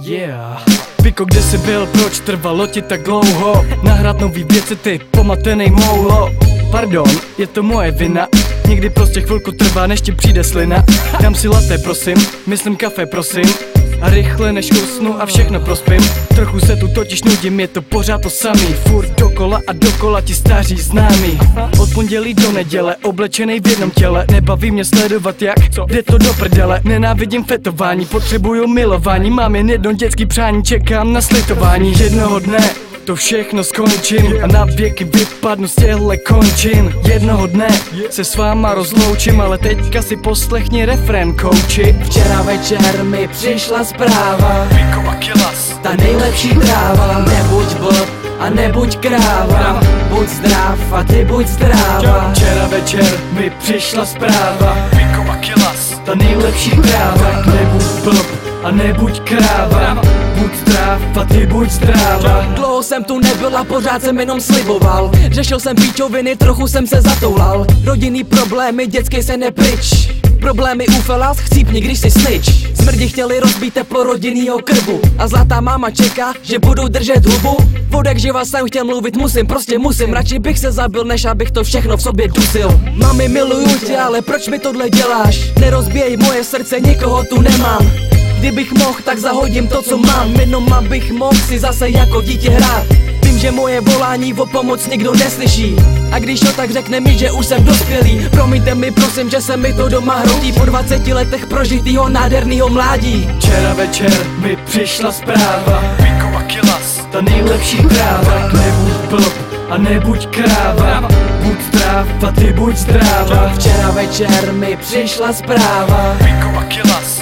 Yeah. Piko, kde jsi byl, proč trvalo ti tak dlouho? Nahrát nový věci, ty pomatenej moulo. Pardon, je to moje vina. Někdy prostě chvilku trvá, než ti přijde slina. Dám si latte, prosím, myslím kafe, prosím a rychle než usnu a všechno prospím. Trochu se tu totiž nudím, je to pořád to samý. Furt dokola a dokola ti staří známí. Od pondělí do neděle, oblečený v jednom těle. Nebaví mě sledovat jak, jde to do prdele. Nenávidím fetování, potřebuju milování. Mám jen jedno dětský přání, čekám na slitování. Jednoho dne to všechno skončím a na věky vypadnu z těhle končin. Jednoho dne se s váma rozloučím, ale teďka si poslechni refrén kouči. Včera večer mi přišla zpráva. Ta nejlepší tráva. Nebuď blb a nebuď kráva. Buď zdrav a ty buď zdráva. Včera večer mi přišla zpráva. Ta nejlepší kráva Nebuď blb a nebuď kráva ty buď zdráva Dlouho jsem tu nebyl a pořád jsem jenom sliboval. Řešil jsem píčoviny, trochu jsem se zatoulal. Rodinný problémy, dětský se nepryč. Problémy u felás, chcípni, když si snič Smrdi chtěli rozbít teplo rodinnýho krbu. A zlatá máma čeká, že budu držet hubu. Vodek živa jsem chtěl mluvit, musím, prostě musím. Radši bych se zabil, než abych to všechno v sobě dusil. Mami, miluju tě, ale proč mi tohle děláš? Nerozbíjej moje srdce, nikoho tu nemám Kdybych mohl, tak zahodím to, co mám. Jenom abych mohl si zase jako dítě hrát. Vím, že moje volání o pomoc nikdo neslyší. A když to tak řekne mi, že už jsem dospělý Promiňte mi prosím, že se mi to doma hroutí. Po 20 letech prožitýho nádhernýho mládí. Včera večer mi přišla zpráva. Piko a Kilas Ta nejlepší kráva Nebuď blb a nebuď kráva Buď zdrav a ty buď zdráva. Včera večer mi přišla zpráva.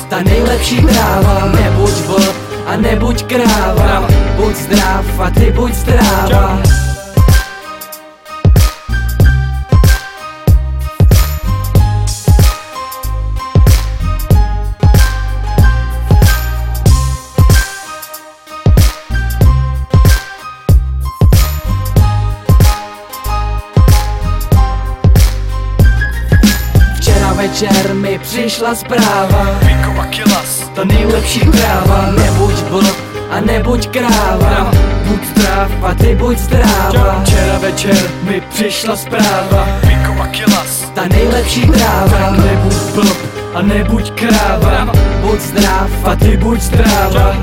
Ta nejlepší tráva. Nebuď blb a nebuď kráva. Buď zdrav a ty buď zdráva večer mi přišla zpráva. Piko a Kilas Ta nejlepší kráva Nebuď blb a nebuď kráva. Buď zdrav A ty buď zdráva. Včera večer mi přišla zpráva. Piko a Kilas Ta nejlepší tráva Nebuď blb a nebuď kráva. Buď zdrav A ty buď zdráva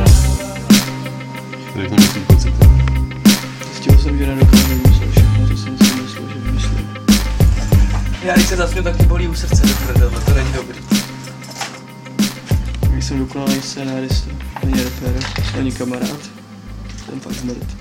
Já když se zasnu, tak ti bolí u srdce do prdele, to není dobrý. Jsem dokonalý scénárista, ani rapper, ani kamarád, jsem fakt zmrt.